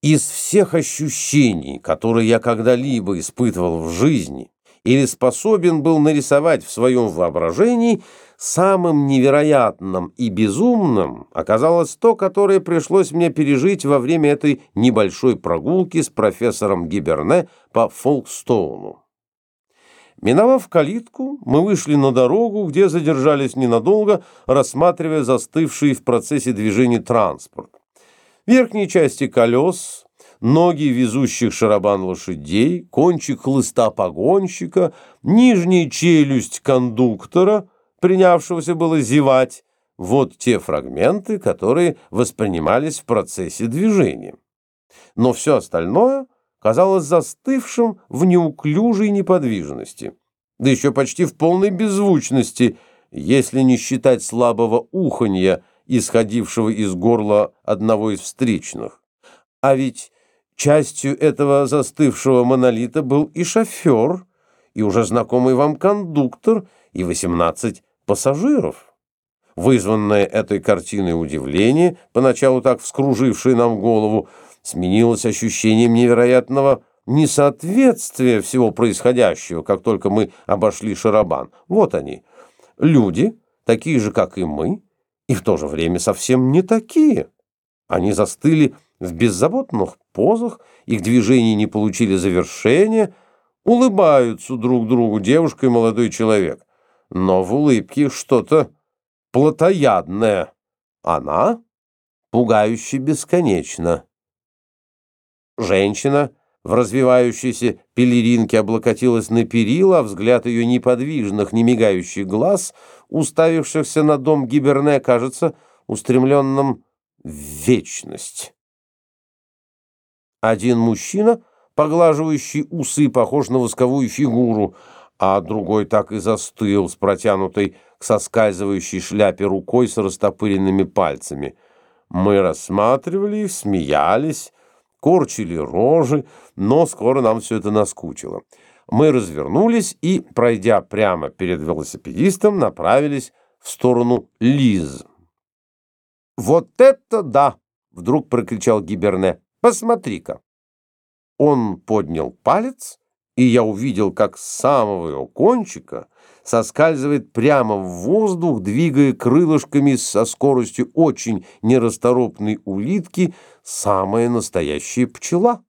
Из всех ощущений, которые я когда-либо испытывал в жизни или способен был нарисовать в своем воображении, самым невероятным и безумным оказалось то, которое пришлось мне пережить во время этой небольшой прогулки с профессором Гиберне по Фолкстоуну. Миновав калитку, мы вышли на дорогу, где задержались ненадолго, рассматривая застывший в процессе движения транспорт верхней части колес, ноги везущих шарабан лошадей, кончик хлыста погонщика, нижняя челюсть кондуктора, принявшегося было зевать, вот те фрагменты, которые воспринимались в процессе движения. Но все остальное казалось застывшим в неуклюжей неподвижности, да еще почти в полной беззвучности, если не считать слабого уханья, исходившего из горла одного из встречных. А ведь частью этого застывшего монолита был и шофер, и уже знакомый вам кондуктор, и 18 пассажиров. Вызванное этой картиной удивление, поначалу так вскружившее нам голову, сменилось ощущением невероятного несоответствия всего происходящего, как только мы обошли Шарабан. Вот они, люди, такие же, как и мы, и в то же время совсем не такие. Они застыли в беззаботных позах, их движения не получили завершения, улыбаются друг другу девушка и молодой человек. Но в улыбке что-то плотоядное. Она пугающе бесконечна. Женщина в развивающейся пелеринке облокотилась на перила, а взгляд ее неподвижных, не мигающих глаз, уставившихся на дом Гиберне, кажется устремленным в вечность. Один мужчина, поглаживающий усы, похож на восковую фигуру, а другой так и застыл с протянутой к соскальзывающей шляпе рукой с растопыренными пальцами. Мы рассматривали их, смеялись, корчили рожи, но скоро нам все это наскучило. Мы развернулись и, пройдя прямо перед велосипедистом, направились в сторону Лиз. «Вот это да!» — вдруг прокричал Гиберне. «Посмотри-ка!» Он поднял палец, и я увидел, как с самого его кончика соскальзывает прямо в воздух, двигая крылышками со скоростью очень нерасторопной улитки, самая настоящая пчела.